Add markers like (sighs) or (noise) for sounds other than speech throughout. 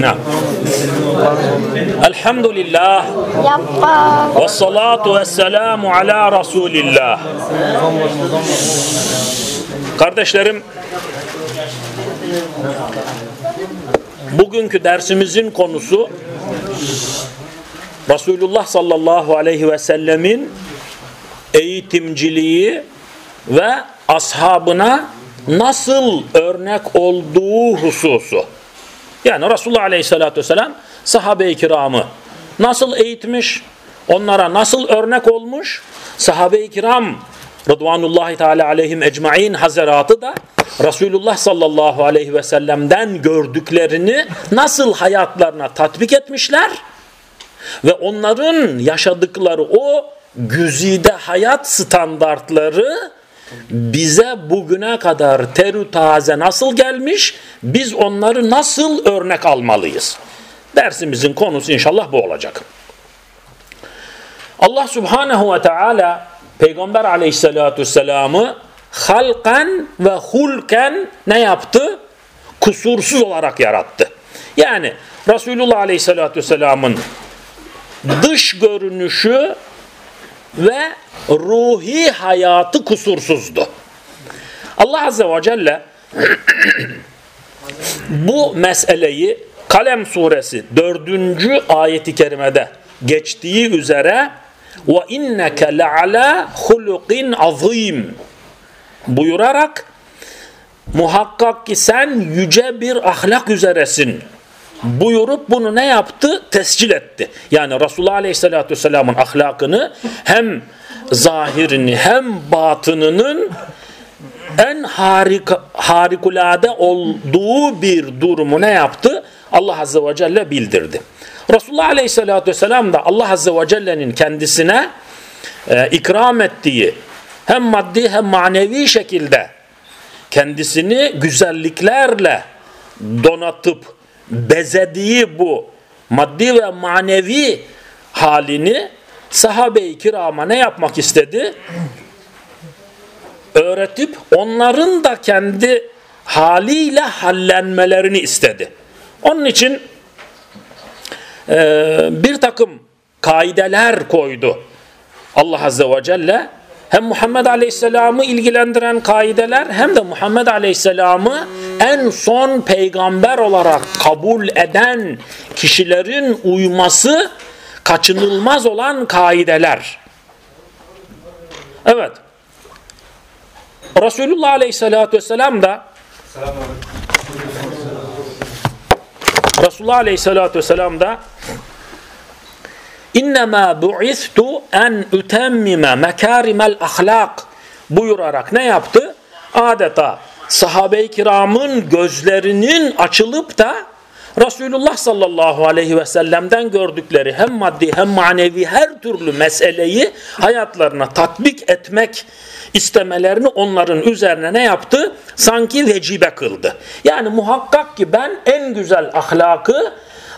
نعم الحمد لله Yapma. والصلاة والسلام على رسول الله Kardeşlerim bugünkü dersimizin konusu Resulullah sallallahu aleyhi ve sellemin eğitimciliği ve ashabına nasıl örnek olduğu hususu. Yani Resulullah aleyhissalatü vesselam sahabe-i kiramı nasıl eğitmiş, onlara nasıl örnek olmuş, sahabe-i kiram Rıdvanullahi Teala aleyhim ecmain hazaratı da Resulullah sallallahu aleyhi ve sellem'den gördüklerini nasıl hayatlarına tatbik etmişler? Ve onların yaşadıkları o güzide hayat standartları bize bugüne kadar terü taze nasıl gelmiş, biz onları nasıl örnek almalıyız? Dersimizin konusu inşallah bu olacak. Allah Subhanahu ve Teala Peygamber Aleyhisselatü Vesselam'ı halkan ve hulken ne yaptı? Kusursuz olarak yarattı. Yani Resulullah Aleyhisselatü Vesselam'ın dış görünüşü ve ruhi hayatı kusursuzdu. Allah Azze ve Celle (clears throat) bu meseleyi Kalem suresi 4. ayeti kerimede geçtiği üzere ve inneke le'ala hulukin azim buyurarak muhakkak ki sen yüce bir ahlak üzeresin buyurup bunu ne yaptı? Tescil etti. Yani Resulullah Aleyhisselatü Vesselam'ın ahlakını hem zahirini hem batınının en harika, harikulade olduğu bir durumu ne yaptı? Allah Azze ve Celle bildirdi. Resulullah Aleyhisselatü Vesselam da Allah Azze ve Celle'nin kendisine e, ikram ettiği hem maddi hem manevi şekilde kendisini güzelliklerle donatıp bezediği bu maddi ve manevi halini sahabe-i kirama ne yapmak istedi? Öğretip onların da kendi haliyle hallenmelerini istedi. Onun için e, bir takım kaideler koydu Allah Azze ve Celle. Hem Muhammed Aleyhisselam'ı ilgilendiren kaideler hem de Muhammed Aleyhisselam'ı en son peygamber olarak kabul eden kişilerin uyması kaçınılmaz olan kaideler. Evet. Resulullah Aleyhisselatü Vesselam da Resulullah Aleyhisselatü Vesselam da İnnemâ bu'istu en ütemmime mekârimel ahlak buyurarak ne yaptı? Adeta sahabe-i kiramın gözlerinin açılıp da Resulullah sallallahu aleyhi ve sellem'den gördükleri hem maddi hem manevi her türlü meseleyi hayatlarına tatbik etmek istemelerini onların üzerine ne yaptı? Sanki vecibe kıldı. Yani muhakkak ki ben en güzel ahlakı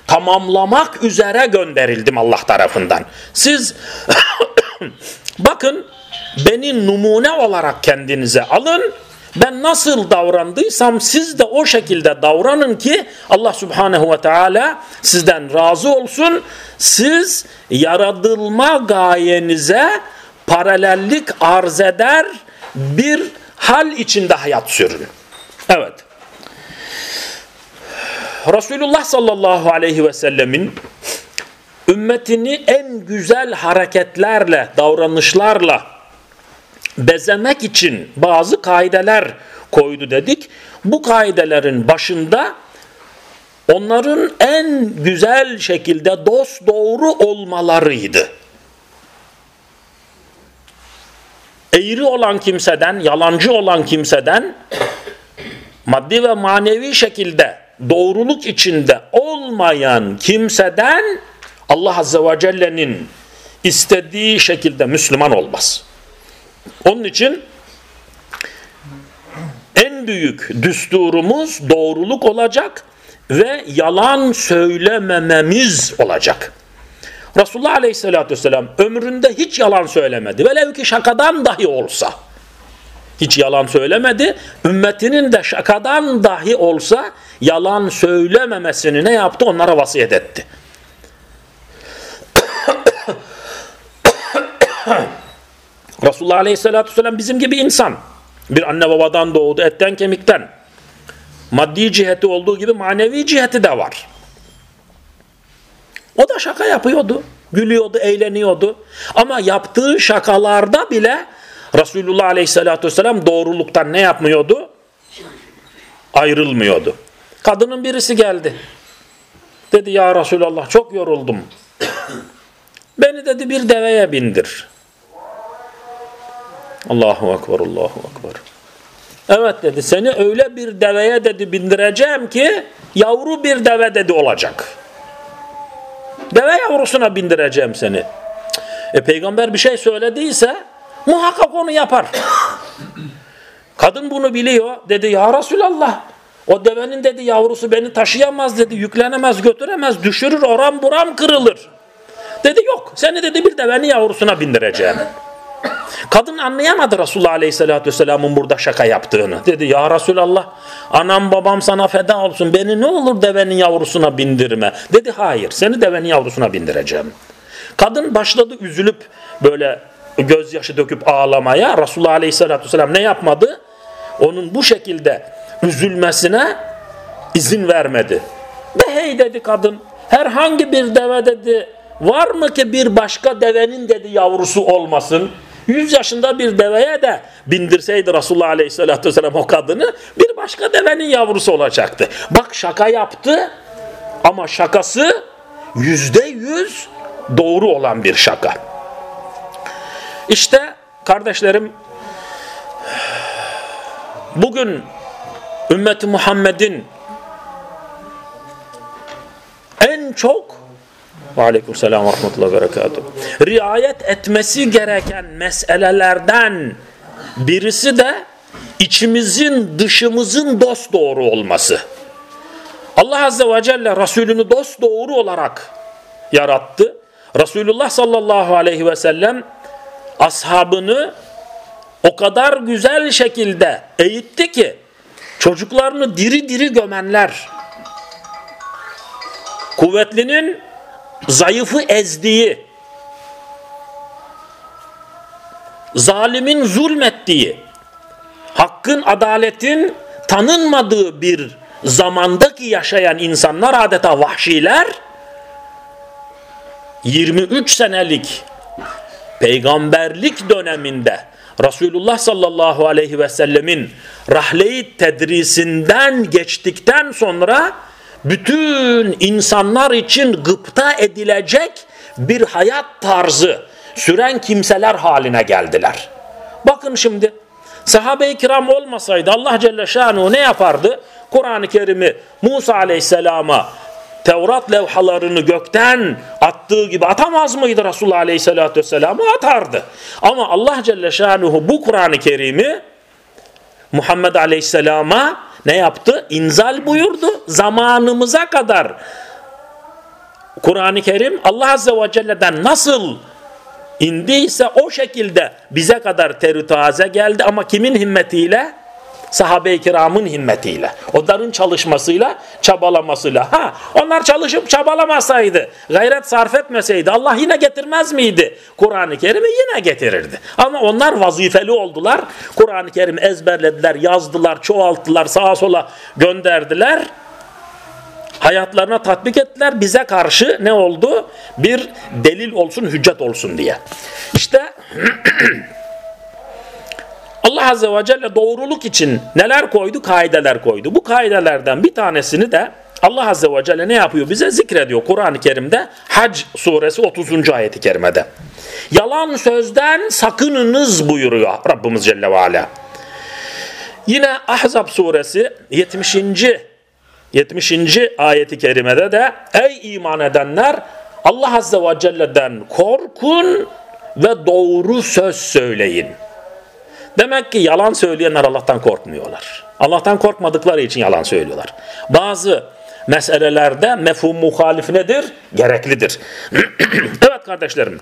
tamamlamak üzere gönderildim Allah tarafından. Siz (coughs) bakın beni numune olarak kendinize alın. Ben nasıl davrandıysam siz de o şekilde davranın ki Allah Subhanahu ve Teala sizden razı olsun. Siz yaratılma gayenize paralellik arz eder bir hal içinde hayat sürün. Evet. Resulullah sallallahu aleyhi ve sellemin ümmetini en güzel hareketlerle, davranışlarla bezemek için bazı kaideler koydu dedik. Bu kaidelerin başında onların en güzel şekilde dost doğru olmalarıydı. Eğri olan kimseden, yalancı olan kimseden maddi ve manevi şekilde doğruluk içinde olmayan kimseden Allah Azze ve Celle'nin istediği şekilde Müslüman olmaz. Onun için en büyük düsturumuz doğruluk olacak ve yalan söylemememiz olacak. Resulullah Aleyhisselatü Vesselam ömründe hiç yalan söylemedi. Velev ki şakadan dahi olsa. Hiç yalan söylemedi. Ümmetinin de şakadan dahi olsa yalan söylememesini ne yaptı? Onlara vasiyet etti. (coughs) Resulullah Aleyhisselatü Vesselam bizim gibi insan. Bir anne babadan doğdu, etten kemikten. Maddi ciheti olduğu gibi manevi ciheti de var. O da şaka yapıyordu. Gülüyordu, eğleniyordu. Ama yaptığı şakalarda bile Resulullah Aleyhisselatü Vesselam doğruluktan ne yapmıyordu? Ayrılmıyordu. Kadının birisi geldi. Dedi ya Resulallah çok yoruldum. (coughs) Beni dedi bir deveye bindir. Allahu Ekber, Allahu Ekber. Evet dedi seni öyle bir deveye dedi bindireceğim ki yavru bir deve dedi olacak. Deve yavrusuna bindireceğim seni. E peygamber bir şey söylediyse muhakkak onu yapar. (coughs) Kadın bunu biliyor. Dedi ya Resulallah o devenin dedi yavrusu beni taşıyamaz dedi. Yüklenemez götüremez düşürür oram buram kırılır. Dedi yok seni dedi bir devenin yavrusuna bindireceğim. Kadın anlayamadı Resulullah Aleyhisselatü Vesselam'ın burada şaka yaptığını. Dedi ya Resulallah anam babam sana feda olsun beni ne olur devenin yavrusuna bindirme. Dedi hayır seni devenin yavrusuna bindireceğim. Kadın başladı üzülüp böyle gözyaşı döküp ağlamaya. Resulullah Aleyhisselatü Vesselam ne yapmadı? Onun bu şekilde üzülmesine izin vermedi. Ve hey dedi kadın herhangi bir deve dedi var mı ki bir başka devenin dedi yavrusu olmasın? 100 yaşında bir deveye de bindirseydi Resulullah Aleyhisselatü Vesselam o kadını bir başka devenin yavrusu olacaktı. Bak şaka yaptı ama şakası yüzde yüz doğru olan bir şaka. İşte kardeşlerim bugün ümmeti Muhammed'in en çok aleyküm selam ve rahmetullahi ve berekatuhu. Riayet etmesi gereken meselelerden birisi de içimizin dışımızın dost doğru olması. Allah Azze ve Celle Resulünü dost doğru olarak yarattı. Resulullah sallallahu aleyhi ve sellem ashabını o kadar güzel şekilde eğitti ki çocuklarını diri diri gömenler. Kuvvetlinin zayıfı ezdiği, zalimin zulmettiği, hakkın, adaletin tanınmadığı bir zamandaki yaşayan insanlar adeta vahşiler. 23 senelik peygamberlik döneminde Resulullah sallallahu aleyhi ve sellemin rahle tedrisinden geçtikten sonra bütün insanlar için gıpta edilecek bir hayat tarzı süren kimseler haline geldiler. Bakın şimdi sahabe-i kiram olmasaydı Allah Celle Şanuhu ne yapardı? Kur'an-ı Kerim'i Musa Aleyhisselam'a Tevrat levhalarını gökten attığı gibi atamaz mıydı Resulullah Aleyhisselatü Vesselam'ı atardı. Ama Allah Celle Şanuhu bu Kur'an-ı Kerim'i Muhammed Aleyhisselam'a ne yaptı? İnzal buyurdu. Zamanımıza kadar Kur'an-ı Kerim Allah Azze ve Celle'den nasıl indiyse o şekilde bize kadar terü taze geldi ama kimin himmetiyle? Sahabe-i kiramın himmetiyle, onların çalışmasıyla, çabalamasıyla. Ha, onlar çalışıp çabalamasaydı, gayret sarf etmeseydi Allah yine getirmez miydi? Kur'an-ı Kerim'i yine getirirdi. Ama onlar vazifeli oldular. Kur'an-ı Kerim ezberlediler, yazdılar, çoğalttılar, sağa sola gönderdiler. Hayatlarına tatbik ettiler. Bize karşı ne oldu? Bir delil olsun, hüccet olsun diye. İşte (clears throat) Allah Azze ve Celle doğruluk için neler koydu? Kaideler koydu. Bu kaidelerden bir tanesini de Allah Azze ve Celle ne yapıyor? Bize zikrediyor Kur'an-ı Kerim'de Hac suresi 30. ayeti kerimede. Yalan sözden sakınınız buyuruyor Rabbimiz Celle ve Ala. Yine Ahzab suresi 70. 70. ayeti kerimede de ey iman edenler Allah Azze ve Celle'den korkun ve doğru söz söyleyin. Demek ki yalan söyleyenler Allah'tan korkmuyorlar. Allah'tan korkmadıkları için yalan söylüyorlar. Bazı meselelerde mefhum muhalif nedir? Gereklidir. (clears throat) evet kardeşlerim.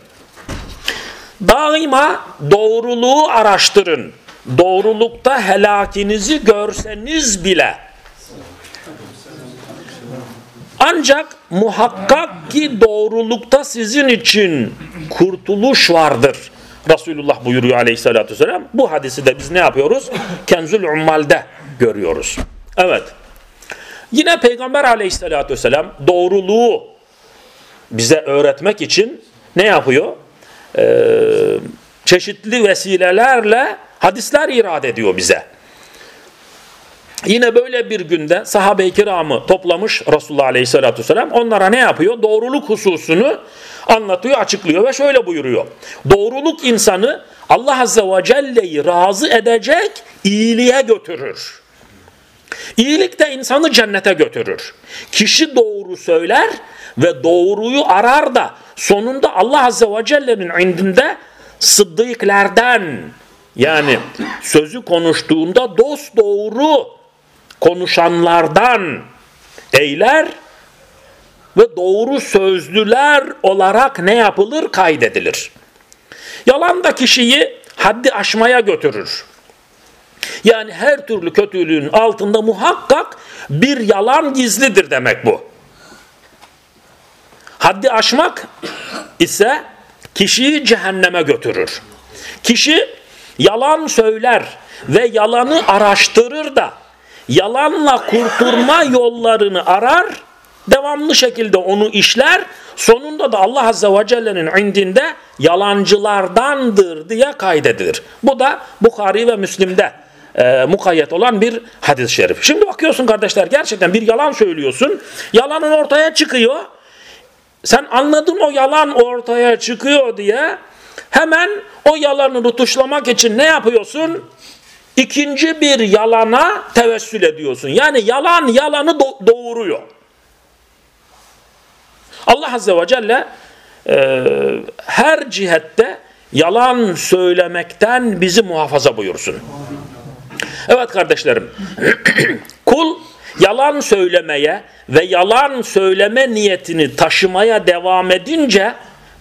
Daima doğruluğu araştırın. Doğrulukta helakinizi görseniz bile Ancak muhakkak ki doğrulukta sizin için kurtuluş vardır. Resulullah buyuruyor aleyhissalatü vesselam. Bu hadisi de biz ne yapıyoruz? Kenzül Ummal'de görüyoruz. Evet. Yine Peygamber aleyhissalatü vesselam doğruluğu bize öğretmek için ne yapıyor? Ee, çeşitli vesilelerle hadisler irad ediyor bize. Yine böyle bir günde sahabe-i kiramı toplamış Resulullah Aleyhisselatü Vesselam. Onlara ne yapıyor? Doğruluk hususunu anlatıyor, açıklıyor ve şöyle buyuruyor. Doğruluk insanı Allah Azze ve Celle'yi razı edecek iyiliğe götürür. İyilik de insanı cennete götürür. Kişi doğru söyler ve doğruyu arar da sonunda Allah Azze ve Celle'nin indinde sıddıklerden yani sözü konuştuğunda dost doğru konuşanlardan eyler ve doğru sözlüler olarak ne yapılır? Kaydedilir. Yalan da kişiyi haddi aşmaya götürür. Yani her türlü kötülüğün altında muhakkak bir yalan gizlidir demek bu. Haddi aşmak ise kişiyi cehenneme götürür. Kişi yalan söyler ve yalanı araştırır da yalanla kurtulma yollarını arar, devamlı şekilde onu işler, sonunda da Allah Azze ve Celle'nin indinde yalancılardandır diye kaydedilir. Bu da Bukhari ve Müslim'de e, mukayyet olan bir hadis-i şerif. Şimdi bakıyorsun kardeşler gerçekten bir yalan söylüyorsun, yalanın ortaya çıkıyor, sen anladın o yalan ortaya çıkıyor diye hemen o yalanı tutuşlamak için ne yapıyorsun? İkinci bir yalana tevessül ediyorsun. Yani yalan yalanı do doğuruyor. Allah Azze ve Celle e, her cihette yalan söylemekten bizi muhafaza buyursun. Evet kardeşlerim, (clears throat) kul yalan söylemeye ve yalan söyleme niyetini taşımaya devam edince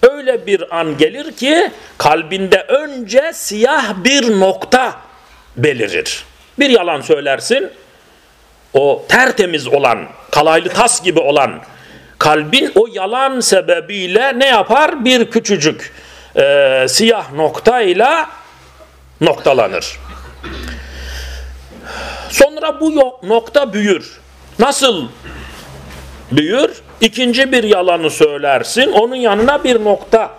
öyle bir an gelir ki kalbinde önce siyah bir nokta belirir. Bir yalan söylersin, o tertemiz olan, kalaylı tas gibi olan kalbin o yalan sebebiyle ne yapar? Bir küçücük e, siyah noktayla noktalanır. Sonra bu nokta büyür. Nasıl büyür? İkinci bir yalanı söylersin, onun yanına bir nokta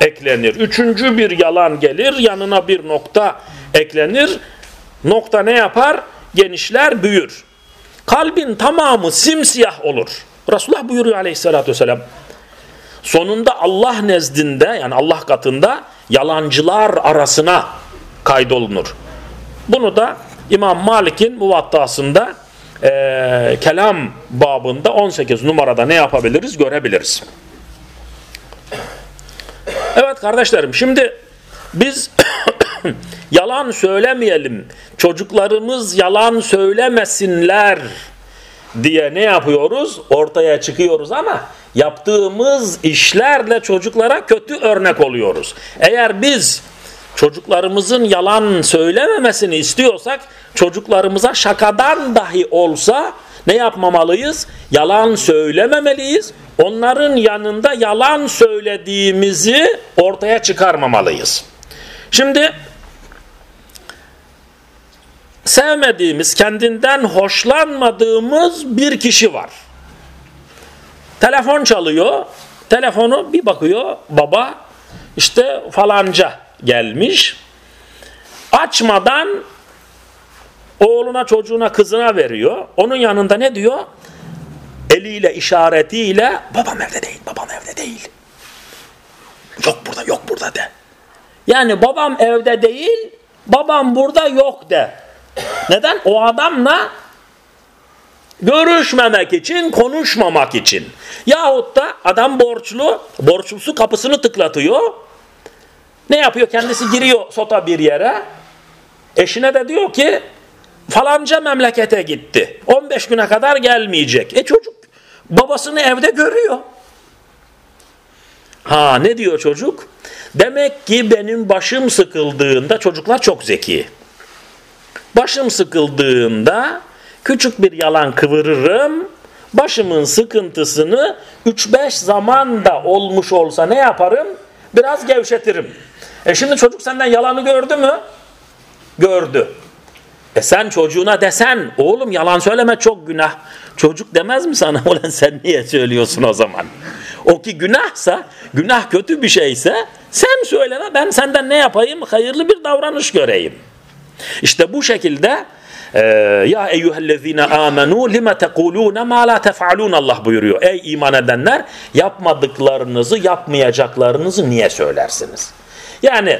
eklenir. Üçüncü bir yalan gelir, yanına bir nokta eklenir. Nokta ne yapar? Genişler, büyür. Kalbin tamamı simsiyah olur. Resulullah buyuruyor aleyhissalatü vesselam. Sonunda Allah nezdinde yani Allah katında yalancılar arasına kaydolunur. Bunu da İmam Malik'in muvattasında e, kelam babında 18 numarada ne yapabiliriz görebiliriz. Evet kardeşlerim şimdi biz (coughs) yalan söylemeyelim, çocuklarımız yalan söylemesinler diye ne yapıyoruz? Ortaya çıkıyoruz ama yaptığımız işlerle çocuklara kötü örnek oluyoruz. Eğer biz çocuklarımızın yalan söylememesini istiyorsak çocuklarımıza şakadan dahi olsa ne yapmamalıyız? Yalan söylememeliyiz. Onların yanında yalan söylediğimizi ortaya çıkarmamalıyız. Şimdi sevmediğimiz, kendinden hoşlanmadığımız bir kişi var. Telefon çalıyor. Telefonu bir bakıyor baba işte falanca gelmiş. Açmadan oğluna, çocuğuna, kızına veriyor. Onun yanında ne diyor? Eliyle, işaretiyle babam evde değil, babam evde değil. Yok burada, yok burada de. Yani babam evde değil, babam burada yok de. Neden? O adamla görüşmemek için, konuşmamak için. Yahut da adam borçlu, borçlusu kapısını tıklatıyor. Ne yapıyor? Kendisi giriyor sota bir yere. Eşine de diyor ki falanca memlekete gitti. 15 güne kadar gelmeyecek. E çocuk babasını evde görüyor. Ha ne diyor çocuk? Demek ki benim başım sıkıldığında çocuklar çok zeki. Başım sıkıldığında küçük bir yalan kıvırırım. başımın sıkıntısını 3-5 zaman da olmuş olsa ne yaparım? Biraz gevşetirim. E şimdi çocuk senden yalanı gördü mü? Gördü. E sen çocuğuna desen oğlum yalan söyleme çok günah. Çocuk demez mi sana (laughs) ulan sen niye söylüyorsun o zaman? O ki günahsa, günah kötü bir şeyse sen söyleme ben senden ne yapayım? Hayırlı bir davranış göreyim. İşte bu şekilde e, ya eyyühellezine amenu lime tekulune ma la tef'alun Allah buyuruyor. Ey iman edenler yapmadıklarınızı yapmayacaklarınızı niye söylersiniz? Yani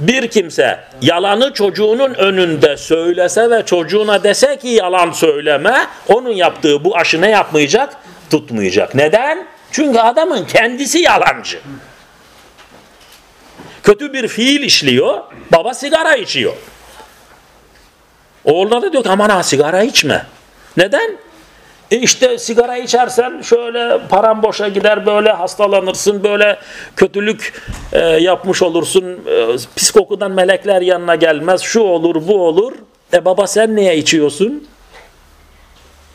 bir kimse yalanı çocuğunun önünde söylese ve çocuğuna dese ki yalan söyleme onun yaptığı bu aşı ne yapmayacak? Tutmayacak. Neden? Çünkü adamın kendisi yalancı. Kötü bir fiil işliyor. Baba sigara içiyor. Oğluna da diyor ki aman ha sigara içme. Neden? E işte sigara içersen şöyle param boşa gider böyle hastalanırsın böyle kötülük e, yapmış olursun e, pis kokudan melekler yanına gelmez şu olur bu olur. E baba sen niye içiyorsun?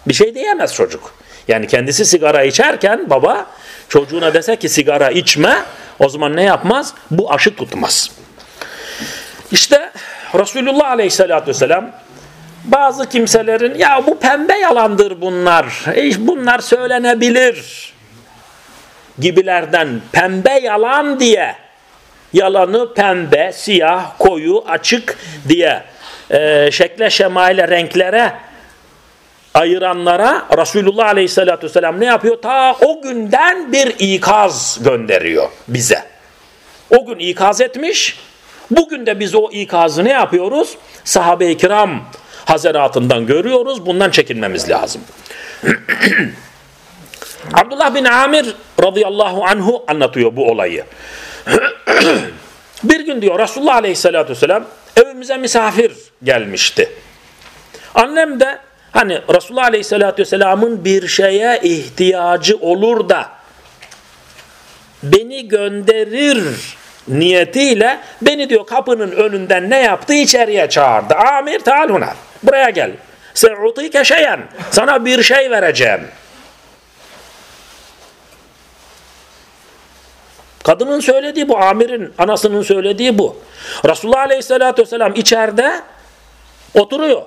Bir şey diyemez çocuk. Yani kendisi sigara içerken baba çocuğuna dese ki sigara içme o zaman ne yapmaz? Bu aşı tutmaz. İşte Resulullah Aleyhisselatü Vesselam bazı kimselerin ya bu pembe yalandır bunlar. Bunlar söylenebilir gibilerden pembe yalan diye yalanı pembe, siyah, koyu, açık diye e, şekle, şemaile, renklere ayıranlara Resulullah Aleyhisselatü Vesselam ne yapıyor? Ta o günden bir ikaz gönderiyor bize. O gün ikaz etmiş. Bugün de biz o ikazı ne yapıyoruz? Sahabe-i kiram hazaratından görüyoruz. Bundan çekinmemiz lazım. (clears throat) Abdullah bin Amir radıyallahu anhu anlatıyor bu olayı. (clears throat) bir gün diyor Resulullah aleyhissalatü vesselam evimize misafir gelmişti. Annem de hani Resulullah aleyhissalatü vesselamın bir şeye ihtiyacı olur da beni gönderir niyetiyle beni diyor kapının önünden ne yaptı? içeriye çağırdı. Amir taluna. Buraya gel. Se'utike şeyen. Sana bir şey vereceğim. Kadının söylediği bu, amirin anasının söylediği bu. Resulullah Aleyhisselatü Vesselam içeride oturuyor.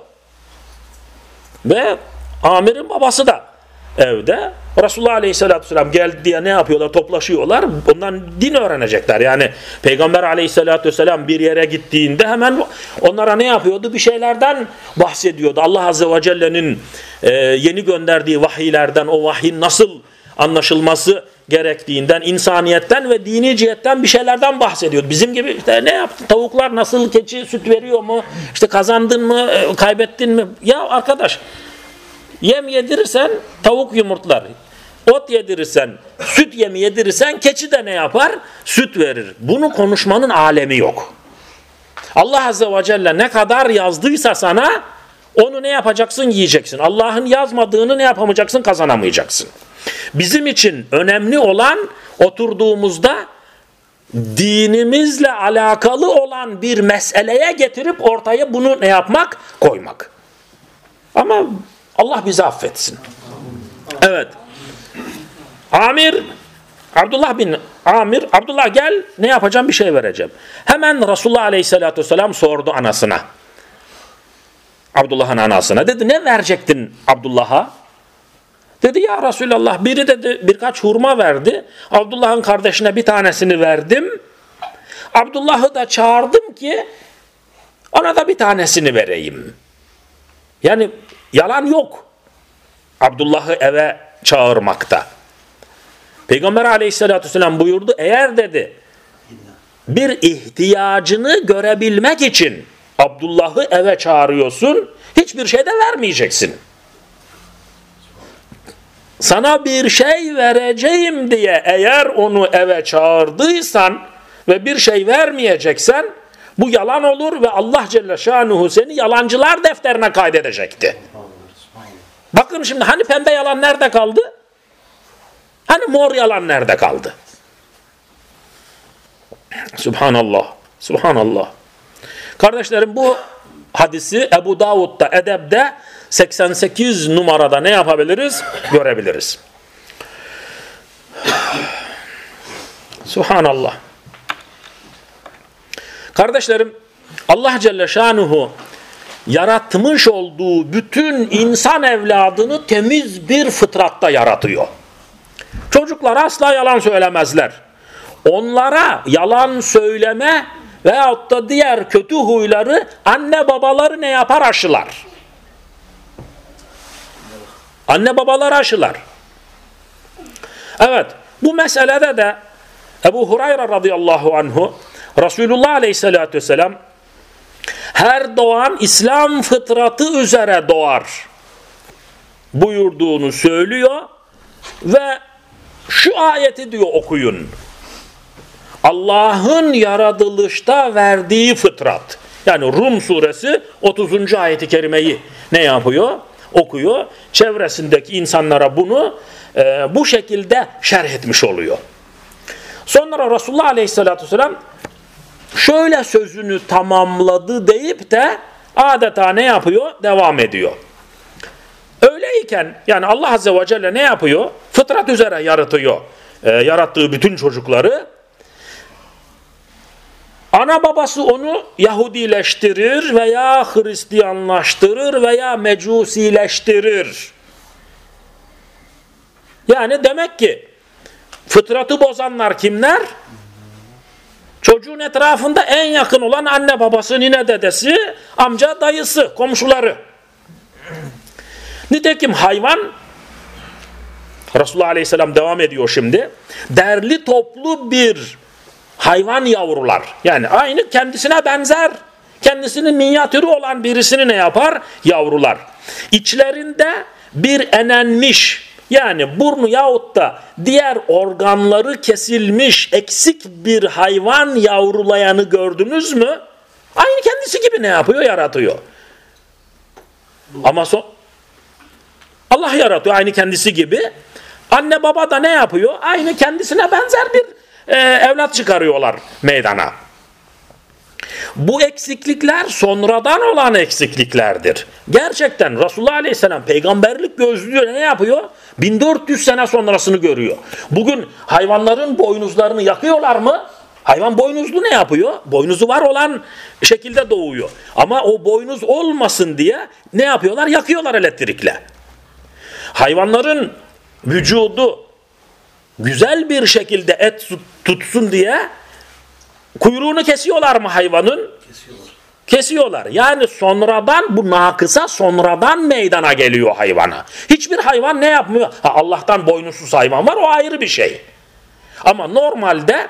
Ve amirin babası da evde. Resulullah Aleyhisselatü Vesselam geldi diye ne yapıyorlar? Toplaşıyorlar. Ondan din öğrenecekler. Yani Peygamber Aleyhisselatü Vesselam bir yere gittiğinde hemen onlara ne yapıyordu? Bir şeylerden bahsediyordu. Allah Azze ve Celle'nin e, yeni gönderdiği vahiylerden o vahyin nasıl anlaşılması gerektiğinden, insaniyetten ve dini cihetten bir şeylerden bahsediyor. Bizim gibi işte ne yaptın? Tavuklar nasıl keçi süt veriyor mu? İşte kazandın mı? E, kaybettin mi? Ya arkadaş Yem yedirirsen tavuk yumurtlar. Ot yedirirsen, süt yemi yedirirsen keçi de ne yapar? Süt verir. Bunu konuşmanın alemi yok. Allah Azze ve Celle ne kadar yazdıysa sana onu ne yapacaksın? Yiyeceksin. Allah'ın yazmadığını ne yapamayacaksın? Kazanamayacaksın. Bizim için önemli olan oturduğumuzda dinimizle alakalı olan bir meseleye getirip ortaya bunu ne yapmak? Koymak. Ama Allah bizi affetsin. Evet. Amir Abdullah bin Amir Abdullah gel ne yapacağım bir şey vereceğim. Hemen Resulullah Aleyhisselatü Vesselam sordu anasına. Abdullah'ın anasına. Dedi ne verecektin Abdullah'a? Dedi ya Resulallah biri dedi birkaç hurma verdi. Abdullah'ın kardeşine bir tanesini verdim. Abdullah'ı da çağırdım ki ona da bir tanesini vereyim. Yani Yalan yok. Abdullah'ı eve çağırmakta. Peygamber aleyhissalatü vesselam buyurdu eğer dedi bir ihtiyacını görebilmek için Abdullah'ı eve çağırıyorsun hiçbir şey de vermeyeceksin. Sana bir şey vereceğim diye eğer onu eve çağırdıysan ve bir şey vermeyeceksen bu yalan olur ve Allah Celle Şanuhu seni yalancılar defterine kaydedecekti. Bakın şimdi hani pembe yalan nerede kaldı? Hani mor nerede kaldı? Subhanallah. Subhanallah. Kardeşlerim bu hadisi Ebu Davud'da Edeb'de 88 numarada ne yapabiliriz? Görebiliriz. Subhanallah. Kardeşlerim Allah Celle Şanuhu yaratmış olduğu bütün insan evladını temiz bir fıtratta yaratıyor. Çocuklar asla yalan söylemezler. Onlara yalan söyleme veyahut da diğer kötü huyları anne babaları ne yapar aşılar. Anne babalar aşılar. Evet bu meselede de Ebu Hurayra radıyallahu anhu Resulullah aleyhissalatü vesselam her doğan İslam fıtratı üzere doğar buyurduğunu söylüyor ve şu ayeti diyor okuyun. Allah'ın yaratılışta verdiği fıtrat. Yani Rum suresi 30. ayeti kerimeyi ne yapıyor? Okuyor. Çevresindeki insanlara bunu e, bu şekilde şerh etmiş oluyor. Sonra Resulullah aleyhissalatü vesselam şöyle sözünü tamamladı deyip de adeta ne yapıyor? Devam ediyor. Öyleyken yani Allah Azze ve Celle ne yapıyor? Fıtrat üzere yaratıyor. E, yarattığı bütün çocukları. Ana babası onu Yahudileştirir veya Hristiyanlaştırır veya Mecusileştirir. Yani demek ki fıtratı bozanlar kimler? Çocuğun etrafında en yakın olan anne babası, nine dedesi, amca, dayısı, komşuları. Nitekim hayvan Resulullah Aleyhisselam devam ediyor şimdi. Derli toplu bir hayvan yavrular. Yani aynı kendisine benzer, kendisinin minyatürü olan birisini ne yapar? Yavrular. İçlerinde bir enenmiş, yani burnu yahut da diğer organları kesilmiş eksik bir hayvan yavrulayanı gördünüz mü? Aynı kendisi gibi ne yapıyor? Yaratıyor. Ama son Allah yaratıyor aynı kendisi gibi. Anne baba da ne yapıyor? Aynı kendisine benzer bir e, evlat çıkarıyorlar meydana. Bu eksiklikler sonradan olan eksikliklerdir. Gerçekten Resulullah Aleyhisselam peygamberlik gözlüğü ne yapıyor? 1400 sene sonrasını görüyor. Bugün hayvanların boynuzlarını yakıyorlar mı? Hayvan boynuzlu ne yapıyor? Boynuzu var olan şekilde doğuyor. Ama o boynuz olmasın diye ne yapıyorlar? Yakıyorlar elektrikle. Hayvanların vücudu güzel bir şekilde et tutsun diye kuyruğunu kesiyorlar mı hayvanın? Kesiyorlar. Kesiyorlar. Yani sonradan bu nakısa sonradan meydana geliyor hayvana. Hiçbir hayvan ne yapmıyor? Ha, Allah'tan boynuzsuz hayvan var o ayrı bir şey. Ama normalde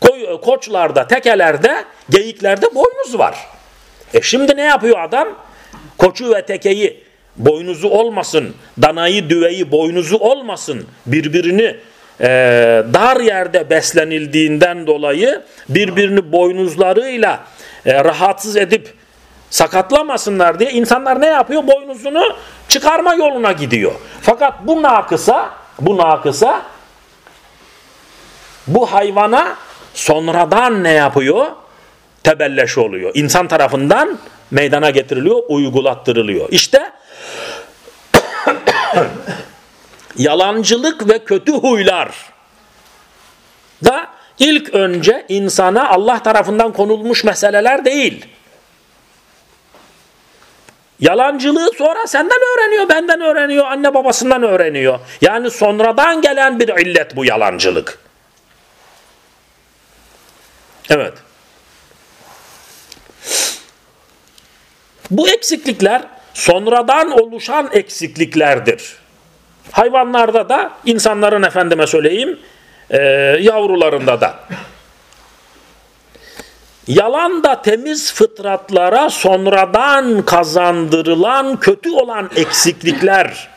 koy, koçlarda, tekelerde, geyiklerde boynuz var. E şimdi ne yapıyor adam? Koçu ve tekeyi boynuzu olmasın, danayı, düveyi boynuzu olmasın, birbirini e, dar yerde beslenildiğinden dolayı birbirini boynuzlarıyla e, rahatsız edip sakatlamasınlar diye insanlar ne yapıyor? Boynuzunu çıkarma yoluna gidiyor. Fakat bu nakısa, bu nakısa bu hayvana sonradan ne yapıyor? Tebelleş oluyor. İnsan tarafından meydana getiriliyor, uygulattırılıyor. İşte yalancılık ve kötü huylar da ilk önce insana Allah tarafından konulmuş meseleler değil. Yalancılığı sonra senden öğreniyor, benden öğreniyor, anne babasından öğreniyor. Yani sonradan gelen bir illet bu yalancılık. Evet. Bu eksiklikler sonradan oluşan eksikliklerdir. Hayvanlarda da insanların efendime söyleyeyim e, yavrularında da. Yalan da temiz fıtratlara sonradan kazandırılan kötü olan eksiklikler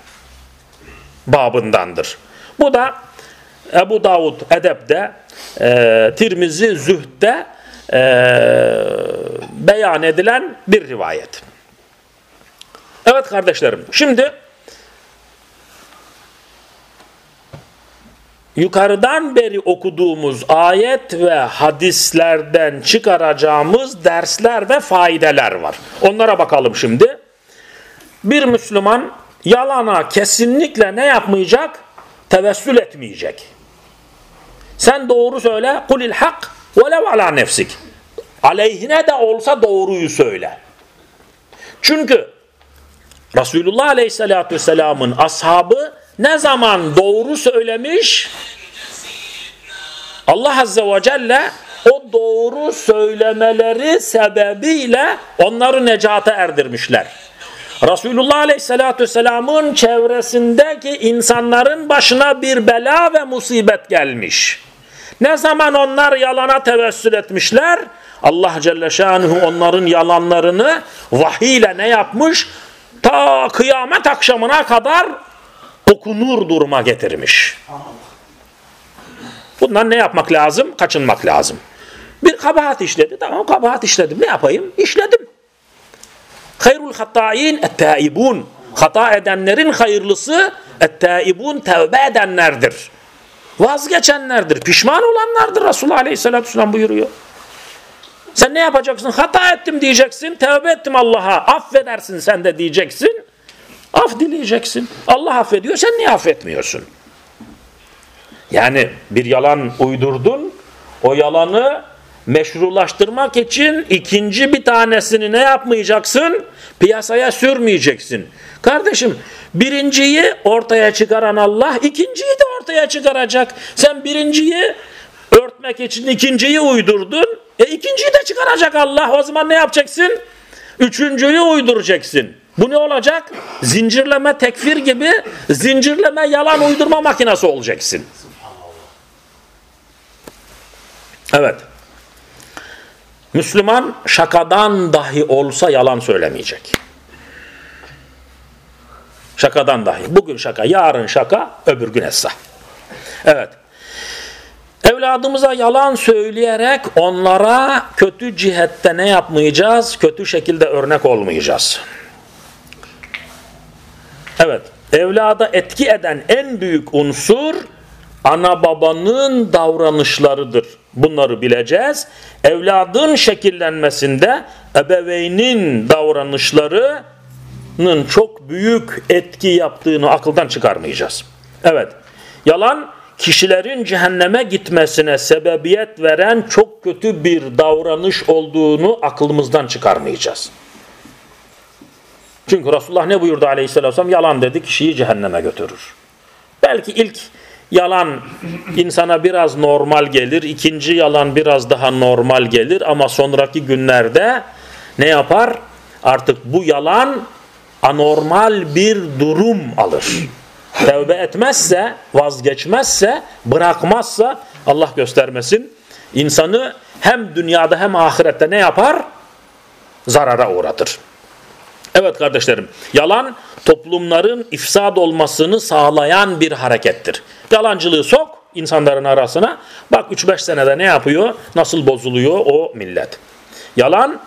babındandır. Bu da Ebu Davud Edeb'de, e, Tirmizi Zühd'de e, beyan edilen bir rivayet. Evet kardeşlerim, şimdi yukarıdan beri okuduğumuz ayet ve hadislerden çıkaracağımız dersler ve faydeler var. Onlara bakalım şimdi. Bir Müslüman yalana kesinlikle ne yapmayacak? Tevessül etmeyecek. Sen doğru söyle. Kulil hak velev ala nefsik. Aleyhine de olsa doğruyu söyle. Çünkü Resulullah Aleyhisselatü Vesselam'ın ashabı ne zaman doğru söylemiş Allah Azze ve Celle o doğru söylemeleri sebebiyle onları necata erdirmişler. Resulullah Aleyhisselatü Vesselam'ın çevresindeki insanların başına bir bela ve musibet gelmiş. Ne zaman onlar yalana tevessül etmişler? Allah Celle Şanuhu onların yalanlarını vahiy ile ne yapmış? Ta kıyamet akşamına kadar okunur duruma getirmiş. Bundan ne yapmak lazım? Kaçınmak lazım. Bir kabahat işledi. Tamam kabahat işledim. Ne yapayım? İşledim. Hayrul hatta'in et-taibun. Hata edenlerin hayırlısı et-taibun tevbe edenlerdir. Vazgeçenlerdir. Pişman olanlardır Resulullah Aleyhisselatü Vesselam buyuruyor. Sen ne yapacaksın? Hata ettim diyeceksin. Tevbe ettim Allah'a. Affedersin sen de diyeceksin. Af dileyeceksin. Allah affediyor. Sen niye affetmiyorsun? Yani bir yalan uydurdun. O yalanı meşrulaştırmak için ikinci bir tanesini ne yapmayacaksın? Piyasaya sürmeyeceksin. Kardeşim birinciyi ortaya çıkaran Allah ikinciyi de ortaya çıkaracak. Sen birinciyi örtmek için ikinciyi uydurdun. E ikinciyi de çıkaracak Allah. O zaman ne yapacaksın? Üçüncüyü uyduracaksın. Bu ne olacak? Zincirleme tekfir gibi zincirleme yalan uydurma makinesi olacaksın. Evet. Müslüman şakadan dahi olsa yalan söylemeyecek. Şakadan dahi. Bugün şaka, yarın şaka, öbür gün esra. Evet. Evladımıza yalan söyleyerek onlara kötü cihette ne yapmayacağız? Kötü şekilde örnek olmayacağız. Evet. Evlada etki eden en büyük unsur ana babanın davranışlarıdır. Bunları bileceğiz. Evladın şekillenmesinde ebeveynin davranışlarının çok büyük etki yaptığını akıldan çıkarmayacağız. Evet. Yalan kişilerin cehenneme gitmesine sebebiyet veren çok kötü bir davranış olduğunu aklımızdan çıkarmayacağız. Çünkü Resulullah ne buyurdu aleyhisselam? Yalan dedi kişiyi cehenneme götürür. Belki ilk yalan insana biraz normal gelir. ikinci yalan biraz daha normal gelir. Ama sonraki günlerde ne yapar? Artık bu yalan anormal bir durum alır. Tevbe etmezse, vazgeçmezse, bırakmazsa Allah göstermesin. insanı hem dünyada hem ahirette ne yapar? Zarara uğratır. Evet kardeşlerim, yalan toplumların ifsad olmasını sağlayan bir harekettir. Yalancılığı sok insanların arasına. Bak 3-5 senede ne yapıyor? Nasıl bozuluyor o millet. Yalan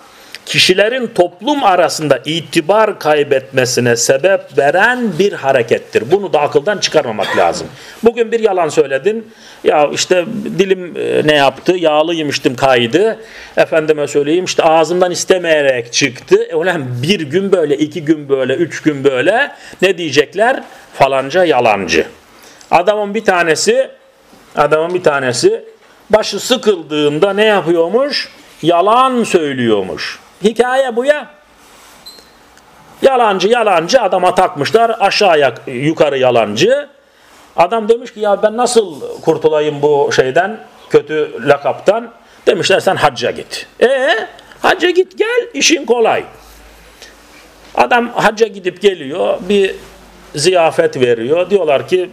kişilerin toplum arasında itibar kaybetmesine sebep veren bir harekettir. Bunu da akıldan çıkarmamak lazım. Bugün bir yalan söyledin. Ya işte dilim e, ne yaptı? Yağlı yemiştim kaydı. Efendime söyleyeyim işte ağzımdan istemeyerek çıktı. E ulan bir gün böyle, iki gün böyle, üç gün böyle ne diyecekler? Falanca yalancı. Adamın bir tanesi adamın bir tanesi başı sıkıldığında ne yapıyormuş? Yalan söylüyormuş. Hikaye bu ya. Yalancı yalancı adama takmışlar aşağıya yukarı yalancı. Adam demiş ki ya ben nasıl kurtulayım bu şeyden kötü lakaptan. Demişler sen hacca git. E hacca git gel işin kolay. Adam hacca gidip geliyor bir ziyafet veriyor. Diyorlar ki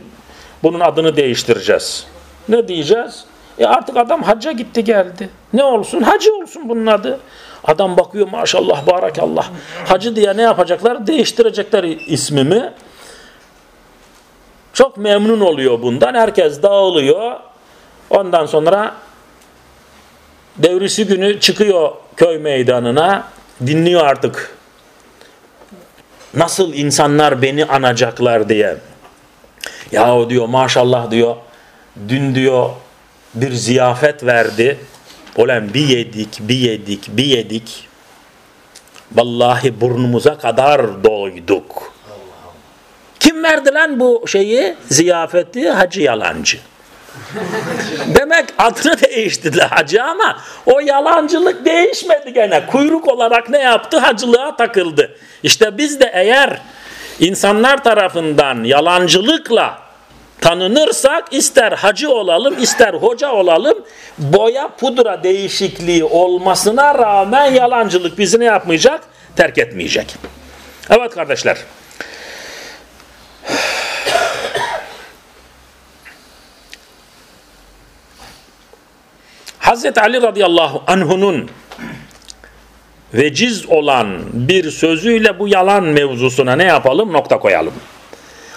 bunun adını değiştireceğiz. Ne diyeceğiz? E artık adam hacca gitti geldi. Ne olsun? Hacı olsun bunun adı. Adam bakıyor maşallah barakallah. Hacı diye ne yapacaklar? Değiştirecekler ismimi. Çok memnun oluyor bundan. Herkes dağılıyor. Ondan sonra devrisi günü çıkıyor köy meydanına. Dinliyor artık. Nasıl insanlar beni anacaklar diye. Yahu diyor maşallah diyor. dün diyor bir ziyafet verdi. Ulan bir yedik, bir yedik, bir yedik. Vallahi burnumuza kadar doyduk. Kim verdi lan bu şeyi, ziyafeti? Hacı Yalancı. (laughs) Demek adını değiştirdiler hacı ama o yalancılık değişmedi gene. Kuyruk olarak ne yaptı? Hacılığa takıldı. İşte biz de eğer insanlar tarafından yalancılıkla tanınırsak ister hacı olalım ister hoca olalım boya pudra değişikliği olmasına rağmen yalancılık bizi ne yapmayacak? Terk etmeyecek. Evet kardeşler. (sighs) Hazreti Ali radıyallahu anhunun veciz olan bir sözüyle bu yalan mevzusuna ne yapalım? Nokta koyalım.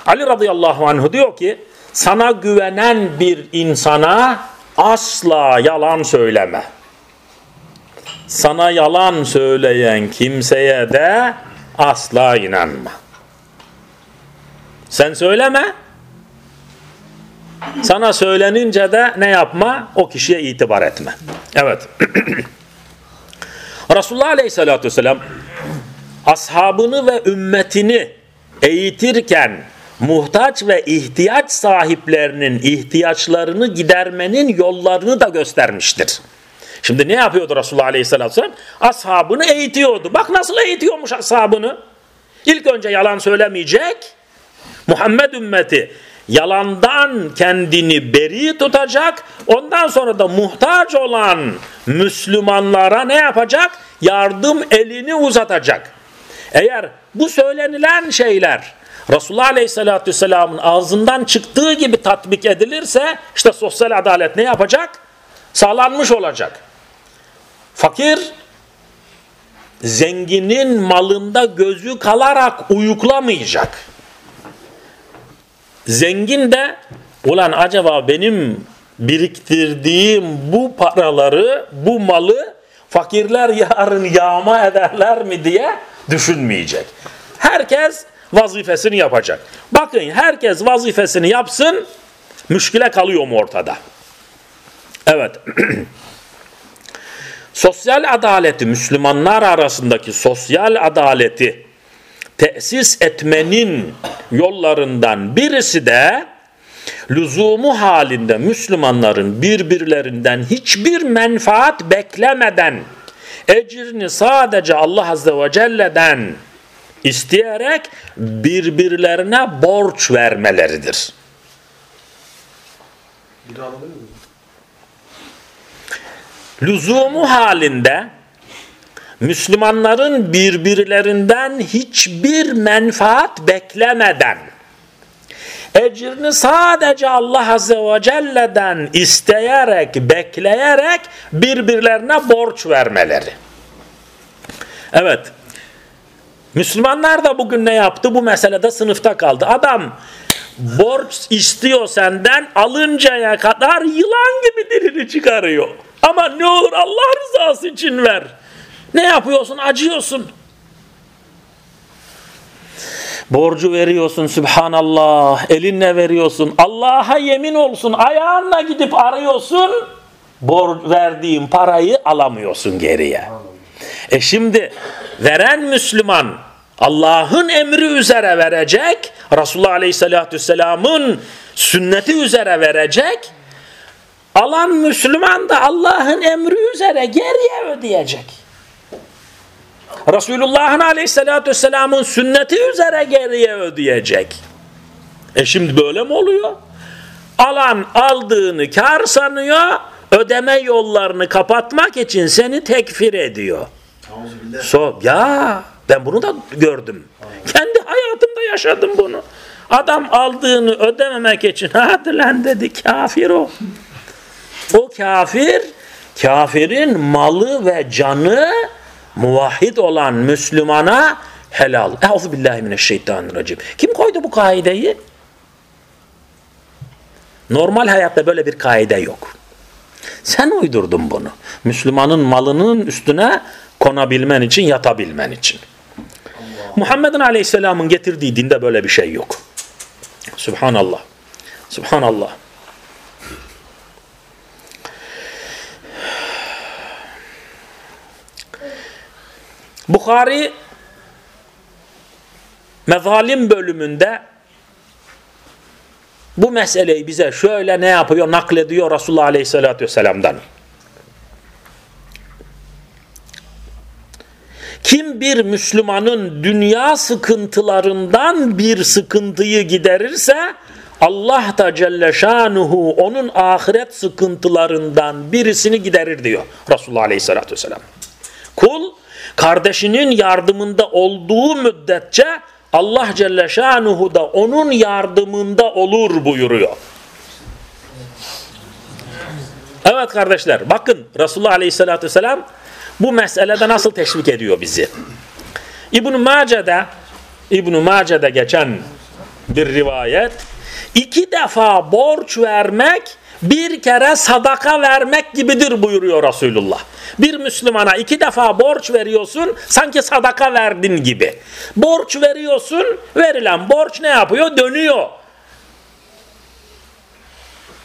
Ali radıyallahu anhu diyor ki sana güvenen bir insana asla yalan söyleme. Sana yalan söyleyen kimseye de asla inanma. Sen söyleme. Sana söylenince de ne yapma? O kişiye itibar etme. Evet. (clears throat) Resulullah Aleyhisselatü Vesselam ashabını ve ümmetini eğitirken muhtaç ve ihtiyaç sahiplerinin ihtiyaçlarını gidermenin yollarını da göstermiştir. Şimdi ne yapıyordu Resulullah Aleyhisselatü Vesselam? Ashabını eğitiyordu. Bak nasıl eğitiyormuş ashabını. İlk önce yalan söylemeyecek. Muhammed ümmeti yalandan kendini beri tutacak. Ondan sonra da muhtaç olan Müslümanlara ne yapacak? Yardım elini uzatacak. Eğer bu söylenilen şeyler Resulullah Aleyhisselatü Vesselam'ın ağzından çıktığı gibi tatbik edilirse işte sosyal adalet ne yapacak? Sağlanmış olacak. Fakir zenginin malında gözü kalarak uyuklamayacak. Zengin de ulan acaba benim biriktirdiğim bu paraları, bu malı fakirler yarın yağma ederler mi diye düşünmeyecek. Herkes vazifesini yapacak. Bakın herkes vazifesini yapsın, müşkile kalıyor mu ortada? Evet. (clears throat) sosyal adaleti, Müslümanlar arasındaki sosyal adaleti tesis etmenin yollarından birisi de lüzumu halinde Müslümanların birbirlerinden hiçbir menfaat beklemeden ecrini sadece Allah Azze ve Celle'den isteyerek birbirlerine borç vermeleridir. Lüzumu halinde Müslümanların birbirlerinden hiçbir menfaat beklemeden ecrini sadece Allah Azze ve Celle'den isteyerek, bekleyerek birbirlerine borç vermeleri. Evet. Müslümanlar da bugün ne yaptı? Bu meselede sınıfta kaldı. Adam borç istiyor senden alıncaya kadar yılan gibi dilini çıkarıyor. Ama ne olur Allah rızası için ver. Ne yapıyorsun? Acıyorsun. Borcu veriyorsun Sübhanallah. Elinle veriyorsun. Allah'a yemin olsun. Ayağınla gidip arıyorsun. Borç verdiğin parayı alamıyorsun geriye. E şimdi veren Müslüman Allah'ın emri üzere verecek. Resulullah Aleyhisselatü Vesselam'ın sünneti üzere verecek. Alan Müslüman da Allah'ın emri üzere geriye ödeyecek. Resulullah'ın aleyhissalatü vesselamın sünneti üzere geriye ödeyecek. E şimdi böyle mi oluyor? Alan aldığını kar sanıyor, ödeme yollarını kapatmak için seni tekfir ediyor. So, ya ben bunu da gördüm. Kendi hayatımda yaşadım bunu. Adam aldığını ödememek için hadi lan dedi kafir o. O kafir, kafirin malı ve canı muvahhid olan Müslümana helal. Euzubillahimineşşeytanirracim. Kim koydu bu kaideyi? Normal hayatta böyle bir kaide yok. Sen uydurdun bunu. Müslümanın malının üstüne konabilmen için, yatabilmen için. Muhammed'in aleyhisselamın getirdiği dinde böyle bir şey yok. Subhanallah. Subhanallah. Bukhari mezalim bölümünde bu meseleyi bize şöyle ne yapıyor naklediyor Resulullah Aleyhisselatü Vesselam'dan. Kim bir Müslümanın dünya sıkıntılarından bir sıkıntıyı giderirse Allah da Celle Şanuhu onun ahiret sıkıntılarından birisini giderir diyor Resulullah Aleyhisselatü Vesselam. Kul kardeşinin yardımında olduğu müddetçe Allah Celle Şanuhu da onun yardımında olur buyuruyor. Evet kardeşler bakın Resulullah Aleyhisselatü Vesselam bu meselede nasıl teşvik ediyor bizi. İbn-i Mace'de İbn-i Mace'de geçen bir rivayet iki defa borç vermek bir kere sadaka vermek gibidir buyuruyor Resulullah. Bir Müslümana iki defa borç veriyorsun sanki sadaka verdin gibi. Borç veriyorsun verilen borç ne yapıyor? Dönüyor.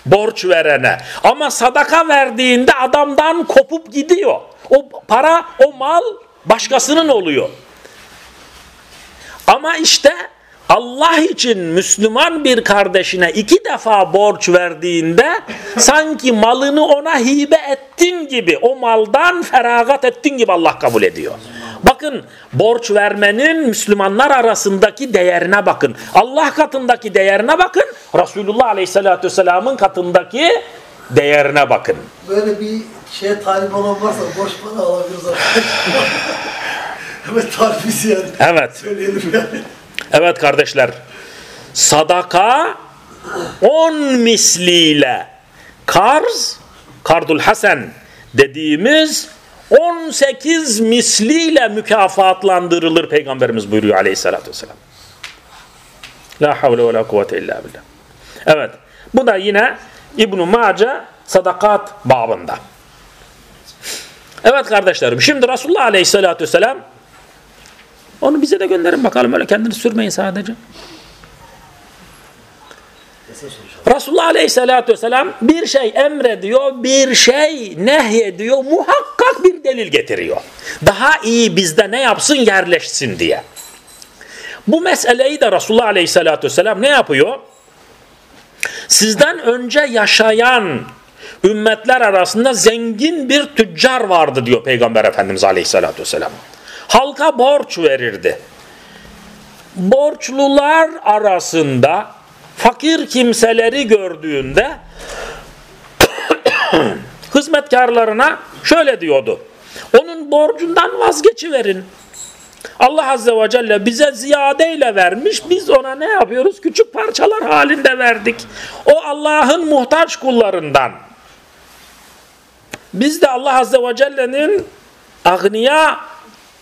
Borç verene. Ama sadaka verdiğinde adamdan kopup gidiyor. O para, o mal başkasının oluyor. Ama işte Allah için Müslüman bir kardeşine iki defa borç verdiğinde sanki malını ona hibe ettin gibi o maldan feragat ettin gibi Allah kabul ediyor. Bakın borç vermenin Müslümanlar arasındaki değerine bakın. Allah katındaki değerine bakın. Resulullah Aleyhisselatü Vesselam'ın katındaki değerine bakın. Böyle bir şeye talip olan varsa borç para alabiliriz evet tarifiz yani. Evet. Söyleyelim yani. Evet kardeşler. Sadaka on misliyle karz, kardul hasen dediğimiz 18 misliyle mükafatlandırılır Peygamberimiz buyuruyor aleyhissalatü vesselam. La havle ve la kuvvete illa billah. Evet. Bu da yine İbn-i Mace sadakat babında. Evet kardeşlerim. Şimdi Resulullah aleyhissalatü vesselam onu bize de gönderin bakalım öyle kendini sürmeyin sadece. Resulullah Aleyhisselatü Vesselam bir şey emrediyor, bir şey nehyediyor, muhakkak bir delil getiriyor. Daha iyi bizde ne yapsın yerleşsin diye. Bu meseleyi de Resulullah Aleyhisselatü Vesselam ne yapıyor? Sizden önce yaşayan ümmetler arasında zengin bir tüccar vardı diyor Peygamber Efendimiz Aleyhisselatü Vesselam halka borç verirdi. Borçlular arasında fakir kimseleri gördüğünde (coughs) hizmetkarlarına şöyle diyordu. Onun borcundan vazgeçiverin. Allah Azze ve Celle bize ziyadeyle vermiş. Biz ona ne yapıyoruz? Küçük parçalar halinde verdik. O Allah'ın muhtaç kullarından. Biz de Allah Azze ve Celle'nin agniya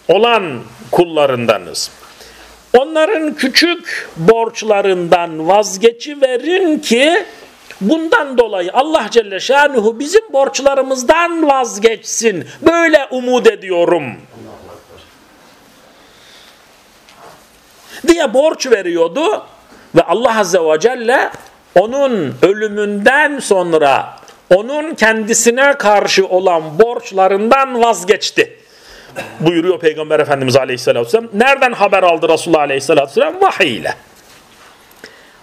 olan kullarındanız. Onların küçük borçlarından vazgeçiverin ki bundan dolayı Allah Celle Şanuhu bizim borçlarımızdan vazgeçsin. Böyle umut ediyorum. Diye borç veriyordu ve Allah Azze ve Celle onun ölümünden sonra onun kendisine karşı olan borçlarından vazgeçti buyuruyor Peygamber Efendimiz Aleyhisselatü Vesselam. Nereden haber aldı Resulullah Aleyhisselatü Vesselam? Vahiy ile.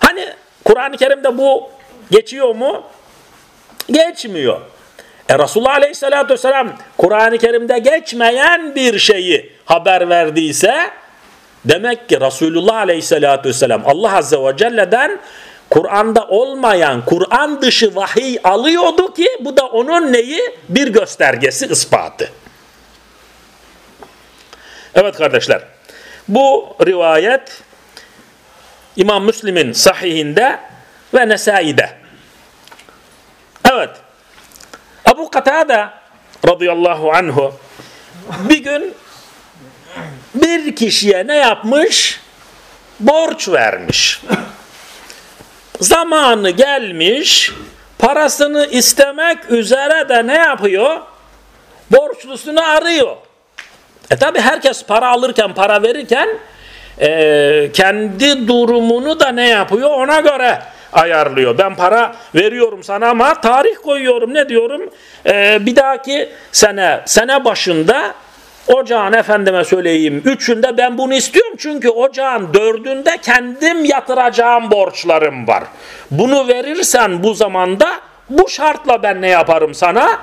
Hani Kur'an-ı Kerim'de bu geçiyor mu? Geçmiyor. E Resulullah Aleyhisselatü Vesselam Kur'an-ı Kerim'de geçmeyen bir şeyi haber verdiyse demek ki Resulullah Aleyhisselatü Vesselam Allah Azze ve Celle'den Kur'an'da olmayan Kur'an dışı vahiy alıyordu ki bu da onun neyi? Bir göstergesi, ispatı. Evet kardeşler. Bu rivayet İmam Müslim'in sahihinde ve Nesai'de. Evet. Ebu Katade radıyallahu anhu bir gün bir kişiye ne yapmış? Borç vermiş. Zamanı gelmiş, parasını istemek üzere de ne yapıyor? Borçlusunu arıyor. E tabi herkes para alırken, para verirken e, kendi durumunu da ne yapıyor? Ona göre ayarlıyor. Ben para veriyorum sana ama tarih koyuyorum. Ne diyorum? E, bir dahaki sene, sene başında Ocağın efendime söyleyeyim üçünde ben bunu istiyorum çünkü ocağın dördünde kendim yatıracağım borçlarım var. Bunu verirsen bu zamanda bu şartla ben ne yaparım sana?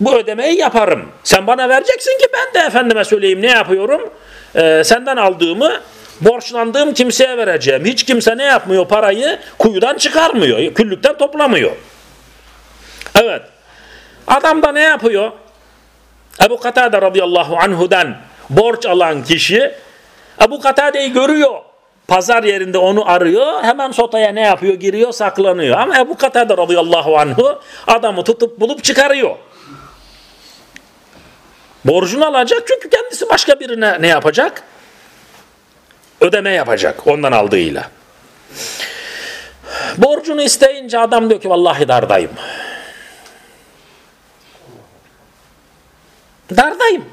Bu ödemeyi yaparım. Sen bana vereceksin ki ben de efendime söyleyeyim ne yapıyorum? Ee, senden aldığımı borçlandığım kimseye vereceğim. Hiç kimse ne yapmıyor? Parayı kuyudan çıkarmıyor. Küllükten toplamıyor. Evet. Adam da ne yapıyor? Ebu Katade radıyallahu anhu'dan borç alan kişi Ebu Katade'yi görüyor. Pazar yerinde onu arıyor. Hemen sotaya ne yapıyor? Giriyor, saklanıyor. Ama Ebu Katade radıyallahu anhu adamı tutup bulup çıkarıyor. Borcunu alacak çünkü kendisi başka birine ne yapacak? Ödeme yapacak ondan aldığıyla. Borcunu isteyince adam diyor ki vallahi dardayım. Dardayım.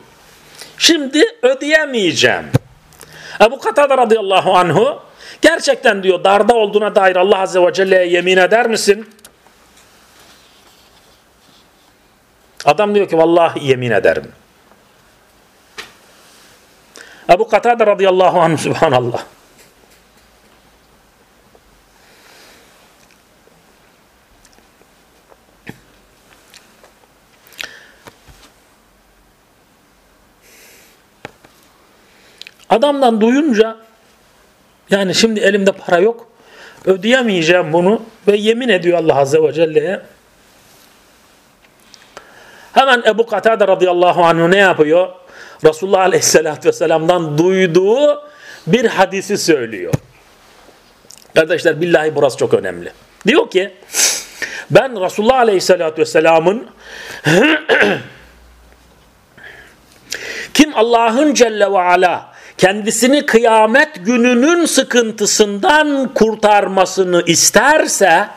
Şimdi ödeyemeyeceğim. Ebu Katade radıyallahu anhu gerçekten diyor darda olduğuna dair Allah azze ve celle'ye yemin eder misin? Adam diyor ki vallahi yemin ederim. Ebu Katade radıyallahu anh subhanallah. Adamdan duyunca yani şimdi elimde para yok ödeyemeyeceğim bunu ve yemin ediyor Allah Azze ve Celle'ye. Hemen Ebu Katade radıyallahu anh ne yapıyor? Resulullah Aleyhisselatü Vesselam'dan duyduğu bir hadisi söylüyor. Kardeşler billahi burası çok önemli. Diyor ki ben Resulullah Aleyhisselatü Vesselam'ın (clears throat) kim Allah'ın Celle ve Ala kendisini kıyamet gününün sıkıntısından kurtarmasını isterse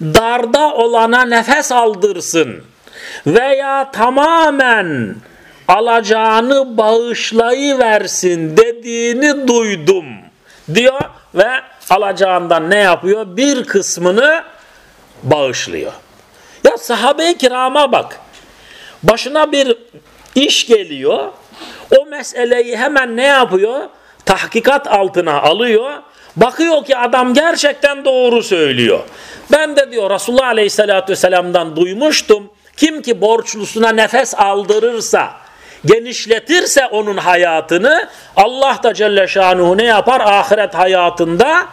darda olana nefes aldırsın veya tamamen alacağını bağışlayıversin dediğini duydum diyor ve alacağından ne yapıyor? Bir kısmını bağışlıyor. Ya sahabe-i kirama bak. Başına bir iş geliyor. O meseleyi hemen ne yapıyor? Tahkikat altına alıyor. Bakıyor ki adam gerçekten doğru söylüyor. Ben de diyor Resulullah Aleyhisselatü Vesselam'dan duymuştum. Kim ki borçlusuna nefes aldırırsa genişletirse onun hayatını Allah da Celle Şanuhu ne yapar? Ahiret hayatında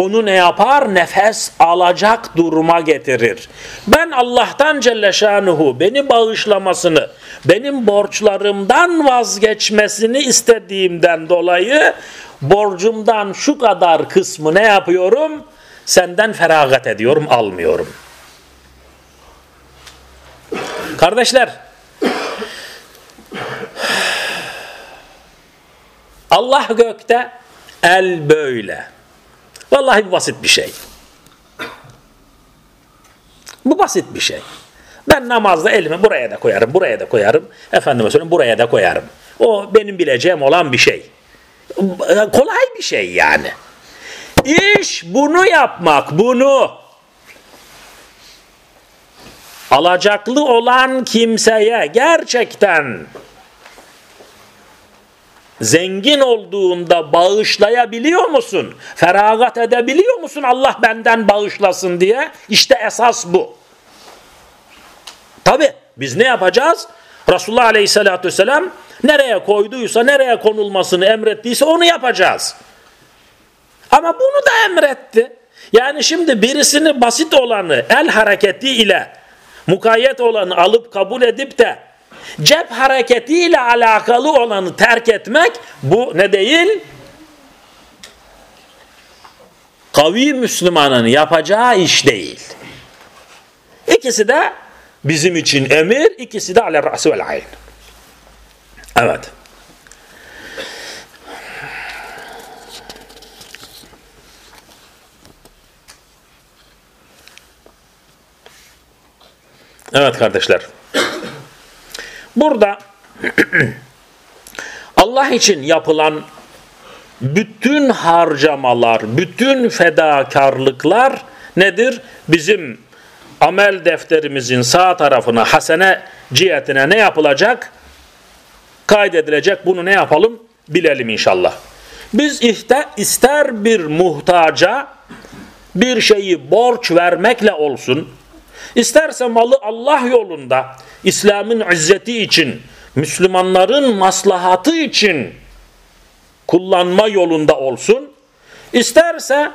onu ne yapar? Nefes alacak duruma getirir. Ben Allah'tan Celle Şanuhu beni bağışlamasını, benim borçlarımdan vazgeçmesini istediğimden dolayı borcumdan şu kadar kısmı ne yapıyorum? Senden feragat ediyorum, almıyorum. Kardeşler, Allah gökte, el böyle. Vallahi bu basit bir şey. Bu basit bir şey. Ben namazda elimi buraya da koyarım, buraya da koyarım. Efendime söyleyeyim buraya da koyarım. O benim bileceğim olan bir şey. Kolay bir şey yani. İş bunu yapmak, bunu. Alacaklı olan kimseye gerçekten zengin olduğunda bağışlayabiliyor musun? Feragat edebiliyor musun Allah benden bağışlasın diye? İşte esas bu. Tabi biz ne yapacağız? Resulullah Aleyhisselatü Vesselam nereye koyduysa, nereye konulmasını emrettiyse onu yapacağız. Ama bunu da emretti. Yani şimdi birisini basit olanı el hareketi ile mukayyet olanı alıp kabul edip de cep hareketiyle alakalı olanı terk etmek bu ne değil? Kavi Müslümanın yapacağı iş değil. İkisi de bizim için emir, ikisi de ale ra'si vel ayn. Evet. Evet kardeşler. Burada (clears throat) Allah için yapılan bütün harcamalar, bütün fedakarlıklar nedir? Bizim amel defterimizin sağ tarafına hasene cihetine ne yapılacak? Kaydedilecek. Bunu ne yapalım? Bilelim inşallah. Biz işte ister bir muhtaca bir şeyi borç vermekle olsun, isterse malı Allah yolunda, İslam'ın izzeti için, Müslümanların maslahatı için kullanma yolunda olsun, isterse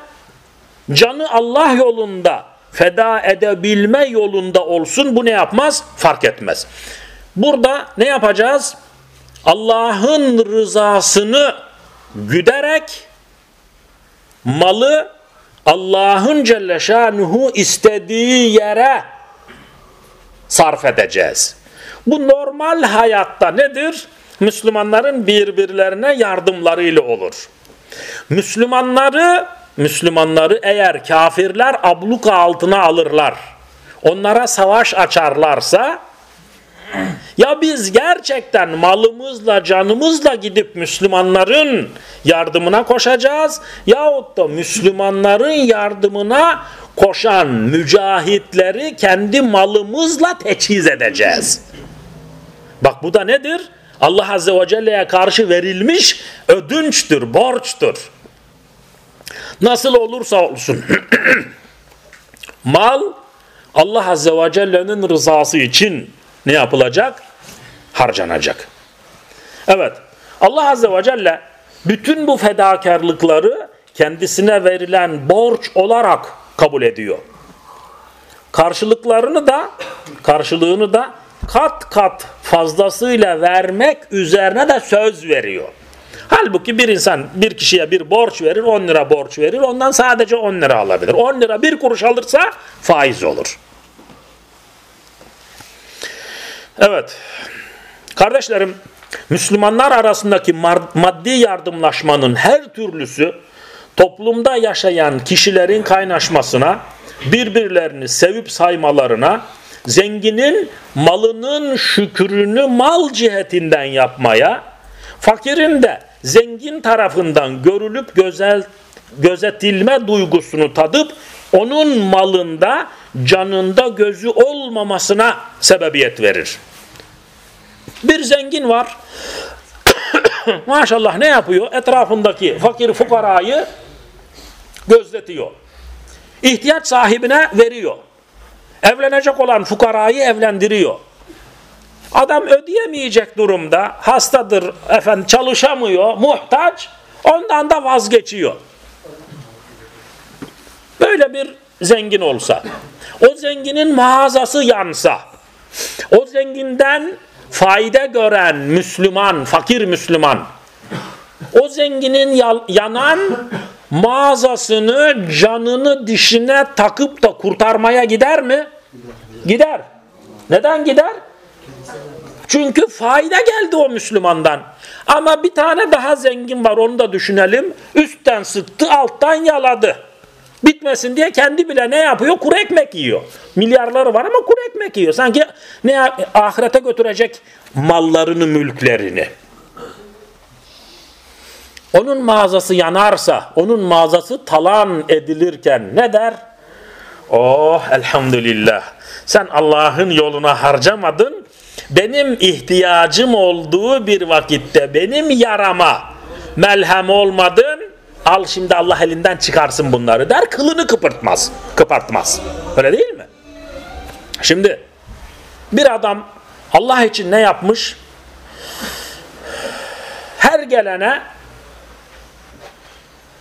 canı Allah yolunda feda edebilme yolunda olsun bu ne yapmaz? Fark etmez. Burada ne yapacağız? Allah'ın rızasını güderek malı Allah'ın Celle Şanuhu istediği yere sarf edeceğiz. Bu normal hayatta nedir? Müslümanların birbirlerine yardımlarıyla olur. Müslümanları Müslümanları eğer kafirler abluka altına alırlar, onlara savaş açarlarsa ya biz gerçekten malımızla canımızla gidip Müslümanların yardımına koşacağız yahut da Müslümanların yardımına koşan mücahitleri kendi malımızla teçhiz edeceğiz. Bak bu da nedir? Allah Azze ve Celle'ye karşı verilmiş ödünçtür, borçtur. Nasıl olursa olsun (clears throat) mal Allah Azze ve Celle'nin rızası için ne yapılacak? Harcanacak. Evet. Allah Azze ve Celle bütün bu fedakarlıkları kendisine verilen borç olarak kabul ediyor. Karşılıklarını da karşılığını da kat kat fazlasıyla vermek üzerine de söz veriyor. Halbuki bir insan bir kişiye bir borç verir 10 lira borç verir ondan sadece 10 lira alabilir. 10 lira bir kuruş alırsa faiz olur. Evet. Kardeşlerim, Müslümanlar arasındaki maddi yardımlaşmanın her türlüsü toplumda yaşayan kişilerin kaynaşmasına, birbirlerini sevip saymalarına, zenginin malının şükrünü mal cihetinden yapmaya, fakirin de zengin tarafından görülüp gözel, gözetilme duygusunu tadıp onun malında canında gözü olmamasına sebebiyet verir. Bir zengin var. (coughs) Maşallah ne yapıyor? Etrafındaki fakir fukarayı gözletiyor. İhtiyaç sahibine veriyor. Evlenecek olan fukarayı evlendiriyor. Adam ödeyemeyecek durumda, hastadır, efendim çalışamıyor, muhtaç, ondan da vazgeçiyor. Böyle bir zengin olsa, o zenginin mağazası yansa, o zenginden fayda gören Müslüman, fakir Müslüman, o zenginin yanan mağazasını, canını dişine takıp da kurtarmaya gider mi? Gider. Neden gider? Çünkü fayda geldi o Müslümandan. Ama bir tane daha zengin var onu da düşünelim. Üstten sıktı, alttan yaladı. Bitmesin diye kendi bile ne yapıyor? Kuru ekmek yiyor. Milyarları var ama kuru ekmek yiyor. Sanki ne ahirete götürecek mallarını, mülklerini. Onun mağazası yanarsa, onun mağazası talan edilirken ne der? Oh elhamdülillah. Sen Allah'ın yoluna harcamadın. Benim ihtiyacım olduğu bir vakitte benim yarama melhem olmadın Al şimdi Allah elinden çıkarsın bunları der. Kılını kıpırtmaz. Kıpartmaz. Öyle değil mi? Şimdi bir adam Allah için ne yapmış? Her gelene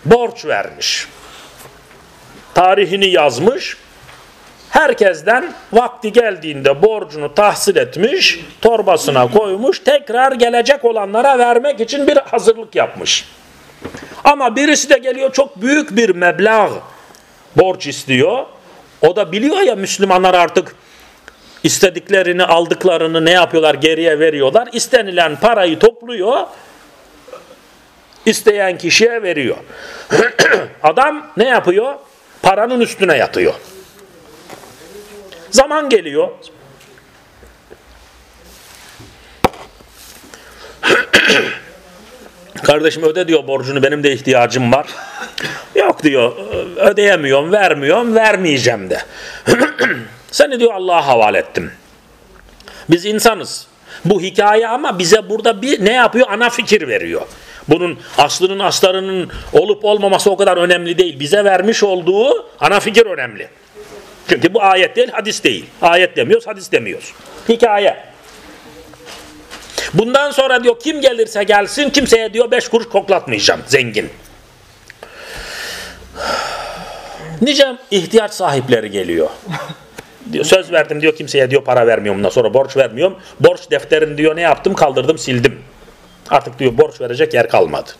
borç vermiş. Tarihini yazmış. Herkesten vakti geldiğinde borcunu tahsil etmiş, torbasına koymuş, tekrar gelecek olanlara vermek için bir hazırlık yapmış. Ama birisi de geliyor çok büyük bir meblağ borç istiyor. O da biliyor ya Müslümanlar artık istediklerini aldıklarını ne yapıyorlar geriye veriyorlar. İstenilen parayı topluyor. isteyen kişiye veriyor. (clears throat) Adam ne yapıyor? Paranın üstüne yatıyor. Zaman geliyor. (clears throat) Kardeşim öde diyor borcunu benim de ihtiyacım var. Yok diyor ödeyemiyorum vermiyorum vermeyeceğim de. (clears throat) Seni diyor Allah'a havale ettim. Biz insanız. Bu hikaye ama bize burada bir ne yapıyor? Ana fikir veriyor. Bunun aslının aslarının olup olmaması o kadar önemli değil. Bize vermiş olduğu ana fikir önemli. Çünkü bu ayet değil, hadis değil. Ayet demiyoruz, hadis demiyoruz. Hikaye. Bundan sonra diyor kim gelirse gelsin kimseye diyor beş kuruş koklatmayacağım zengin. Nice ihtiyaç sahipleri geliyor. Diyor, söz verdim diyor kimseye diyor para vermiyorum bundan sonra borç vermiyorum. Borç defterini diyor ne yaptım kaldırdım sildim. Artık diyor borç verecek yer kalmadı.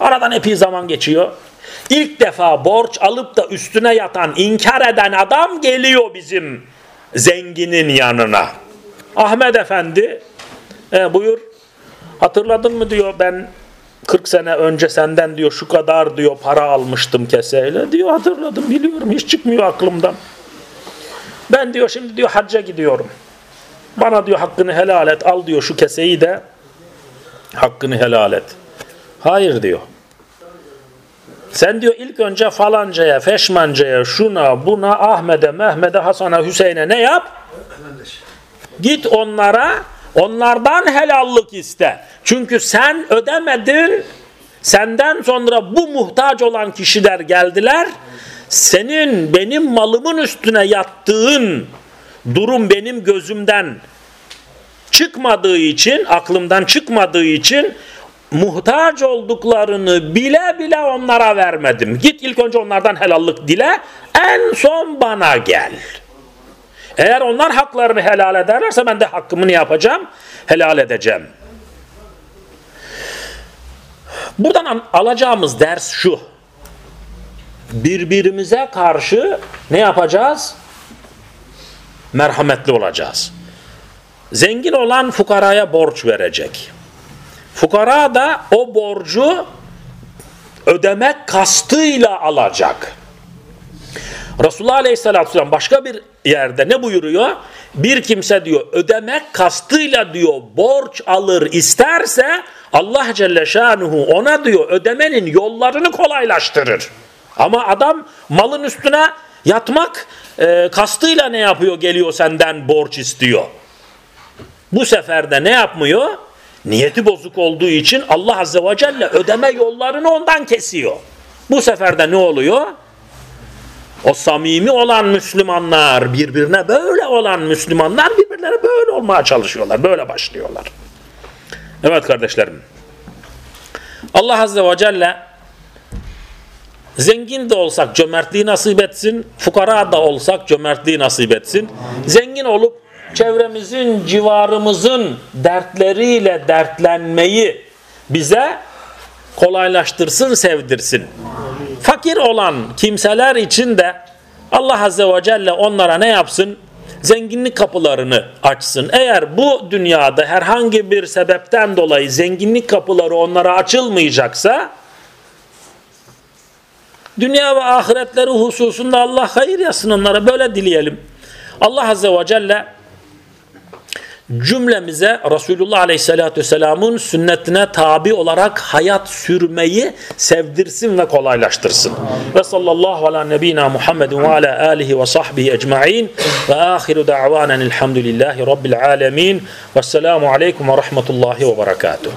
Aradan epey zaman geçiyor. İlk defa borç alıp da üstüne yatan, inkar eden adam geliyor bizim zenginin yanına. Ahmet Efendi e, buyur hatırladın mı diyor ben 40 sene önce senden diyor şu kadar diyor para almıştım keseyle diyor hatırladım biliyorum hiç çıkmıyor aklımdan. Ben diyor şimdi diyor hacca gidiyorum. Bana diyor hakkını helal et al diyor şu keseyi de hakkını helal et. Hayır diyor. Sen diyor ilk önce falancaya, feşmancaya, şuna, buna, Ahmet'e, Mehmet'e, Hasan'a, Hüseyin'e ne yap? Git onlara, onlardan helallik iste. Çünkü sen ödemedin, senden sonra bu muhtaç olan kişiler geldiler. Senin benim malımın üstüne yattığın durum benim gözümden çıkmadığı için, aklımdan çıkmadığı için muhtaç olduklarını bile bile onlara vermedim. Git ilk önce onlardan helallik dile, en son bana gel. Eğer onlar haklarını helal ederlerse ben de hakkımı ne yapacağım? Helal edeceğim. Buradan alacağımız ders şu. Birbirimize karşı ne yapacağız? Merhametli olacağız. Zengin olan fukaraya borç verecek. Fukara da o borcu ödemek kastıyla alacak. Resulullah Aleyhisselatü Vesselam başka bir yerde ne buyuruyor? Bir kimse diyor ödemek kastıyla diyor borç alır isterse Allah Celle Şanuhu ona diyor ödemenin yollarını kolaylaştırır. Ama adam malın üstüne yatmak e, kastıyla ne yapıyor geliyor senden borç istiyor. Bu sefer de ne yapmıyor? Niyeti bozuk olduğu için Allah Azze ve Celle ödeme yollarını ondan kesiyor. Bu sefer de ne oluyor? O samimi olan Müslümanlar, birbirine böyle olan Müslümanlar birbirlerine böyle olmaya çalışıyorlar. Böyle başlıyorlar. Evet kardeşlerim. Allah Azze ve Celle zengin de olsak cömertliği nasip etsin, fukara da olsak cömertliği nasip etsin. Zengin olup çevremizin, civarımızın dertleriyle dertlenmeyi bize kolaylaştırsın, sevdirsin. Fakir olan kimseler için de Allah Azze ve Celle onlara ne yapsın? Zenginlik kapılarını açsın. Eğer bu dünyada herhangi bir sebepten dolayı zenginlik kapıları onlara açılmayacaksa dünya ve ahiretleri hususunda Allah hayır yazsın onlara böyle dileyelim. Allah Azze ve Celle cümlemize Resulullah Aleyhisselatü Vesselam'ın sünnetine tabi olarak hayat sürmeyi sevdirsin ve kolaylaştırsın. Ve sallallahu ala nebina Muhammedin ve ala alihi ve sahbihi ecma'in ve ahiru da'vanen elhamdülillahi rabbil alemin ve selamu aleyküm ve rahmetullahi ve berekatuhu.